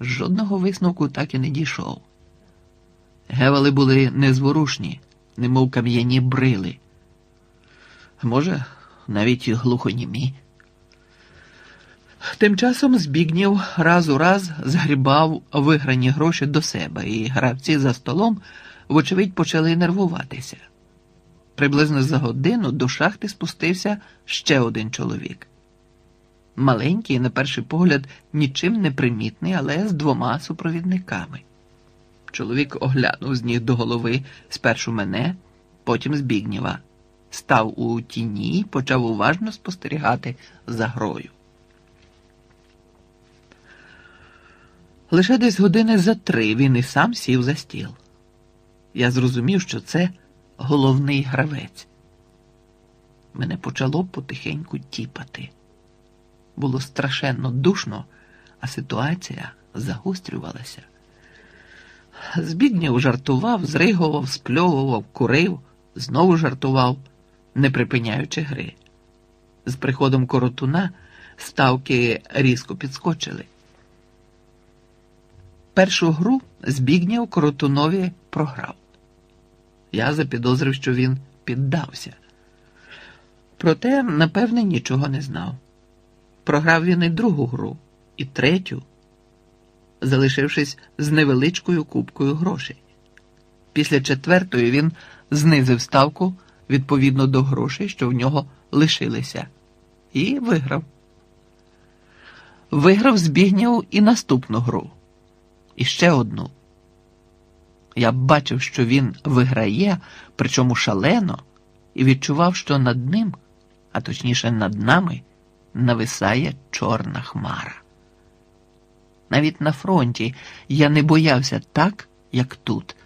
жодного висновку так і не дійшов. Гевали були незворушні, немов кам'яні брили. Може, навіть глухонімі. Тим часом Збігнєв раз у раз згрібав виграні гроші до себе, і гравці за столом, вочевидь, почали нервуватися. Приблизно за годину до шахти спустився ще один чоловік. Маленький, на перший погляд, нічим не примітний, але з двома супровідниками. Чоловік оглянув з ніг до голови спершу мене, потім Збігнєва, став у тіні і почав уважно спостерігати за грою. Лише десь години за три він і сам сів за стіл. Я зрозумів, що це головний гравець. Мене почало потихеньку тіпати. Було страшенно душно, а ситуація загострювалася. Збіднєв жартував, зригував, спльовував, курив, знову жартував, не припиняючи гри. З приходом коротуна ставки різко підскочили. Першу гру Збігнєв Коротунові програв. Я запідозрив, що він піддався. Проте, напевне, нічого не знав. Програв він і другу гру, і третю, залишившись з невеличкою кубкою грошей. Після четвертої він знизив ставку відповідно до грошей, що в нього лишилися, і виграв. Виграв Збігнєв і наступну гру. І ще одну. Я бачив, що він виграє, причому шалено, і відчував, що над ним, а точніше над нами, нависає чорна хмара. Навіть на фронті я не боявся так, як тут.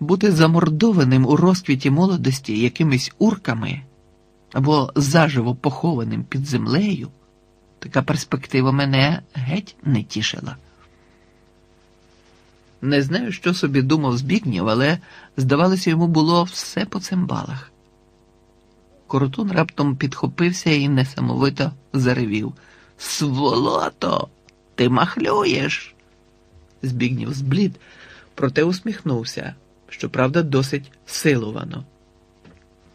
Бути замордованим у розквіті молодості якимись урками або заживо похованим під землею, така перспектива мене геть не тішила. Не знаю, що собі думав Збігнєв, але, здавалося, йому було все по цимбалах. Коротун раптом підхопився і несамовито заревів. Сволото, ти махлюєш. Збігнєв зблід, проте усміхнувся, щоправда, досить силовано.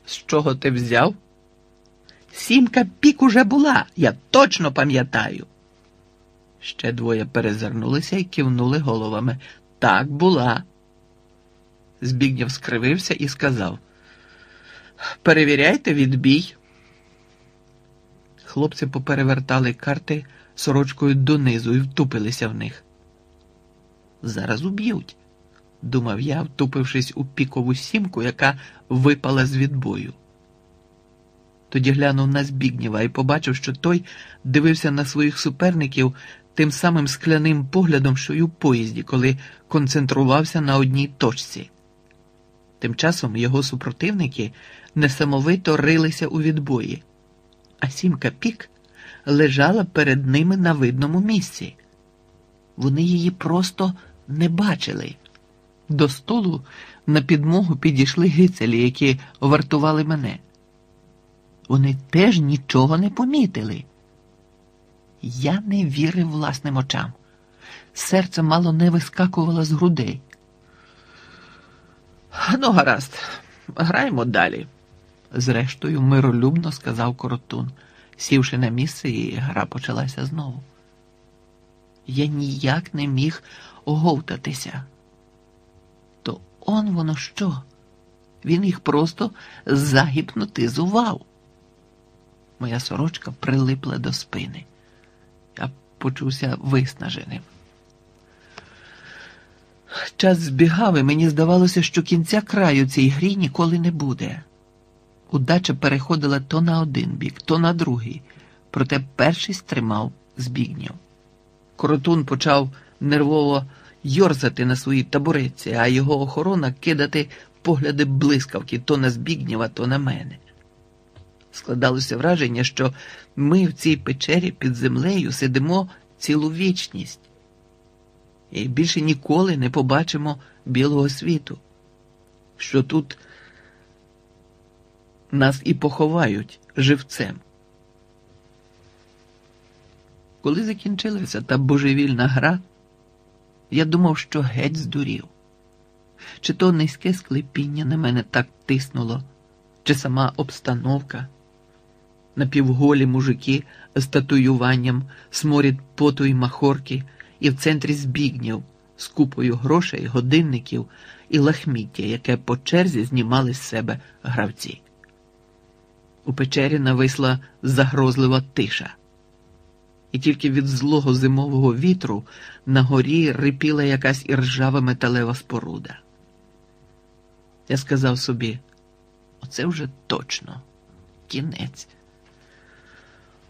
З чого ти взяв? Сімка пік уже була, я точно пам'ятаю. Ще двоє перезирнулися і кивнули головами. Так була. Збігнєв скривився і сказав: Перевіряйте відбій. Хлопці поперевертали карти сорочкою донизу і втупилися в них. Зараз уб'ють, думав я, втупившись у пікову сімку, яка випала з відбою. Тоді глянув на Збігнєва і побачив, що той дивився на своїх суперників тим самим скляним поглядом, що й у поїзді, коли концентрувався на одній точці. Тим часом його супротивники несамовито рилися у відбої, а сімка пік лежала перед ними на видному місці. Вони її просто не бачили. До столу на підмогу підійшли гицелі, які вартували мене. Вони теж нічого не помітили. Я не вірив власним очам. Серце мало не вискакувало з грудей. Ну, гаразд, граємо далі, зрештою, миролюбно сказав Коротун, сівши на місце, і гра почалася знову. Я ніяк не міг оговтатися. То он воно що? Він їх просто загіпнотизував. Моя сорочка прилипла до спини. Я почувся виснаженим. Час збігав, і мені здавалося, що кінця краю цій грі ніколи не буде. Удача переходила то на один бік, то на другий, проте перший стримав збігнів. Коротун почав нервово йорзати на своїй табуреці, а його охорона кидати погляди блискавки то на Збігнєва, то на мене. Складалося враження, що ми в цій печері під землею сидимо цілу вічність і більше ніколи не побачимо білого світу, що тут нас і поховають живцем. Коли закінчилася та божевільна гра, я думав, що геть здурів. Чи то низьке склепіння на мене так тиснуло, чи сама обстановка, напівголі мужики з татуюванням, сморід поту й махорки, і в центрі збігнів з купою грошей, годинників і лахміття, яке по черзі знімали з себе гравці. У печері нависла загрозлива тиша, і тільки від злого зимового вітру на горі рипіла якась іржава металева споруда. Я сказав собі, оце вже точно кінець.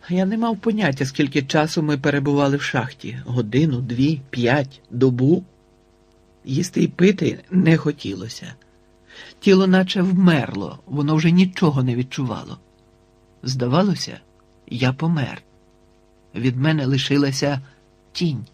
Я не мав поняття, скільки часу ми перебували в шахті годину, дві, п'ять, добу. Їсти й пити не хотілося. Тіло наче вмерло, воно вже нічого не відчувало. Здавалося, я помер. Від мене лишилася тінь.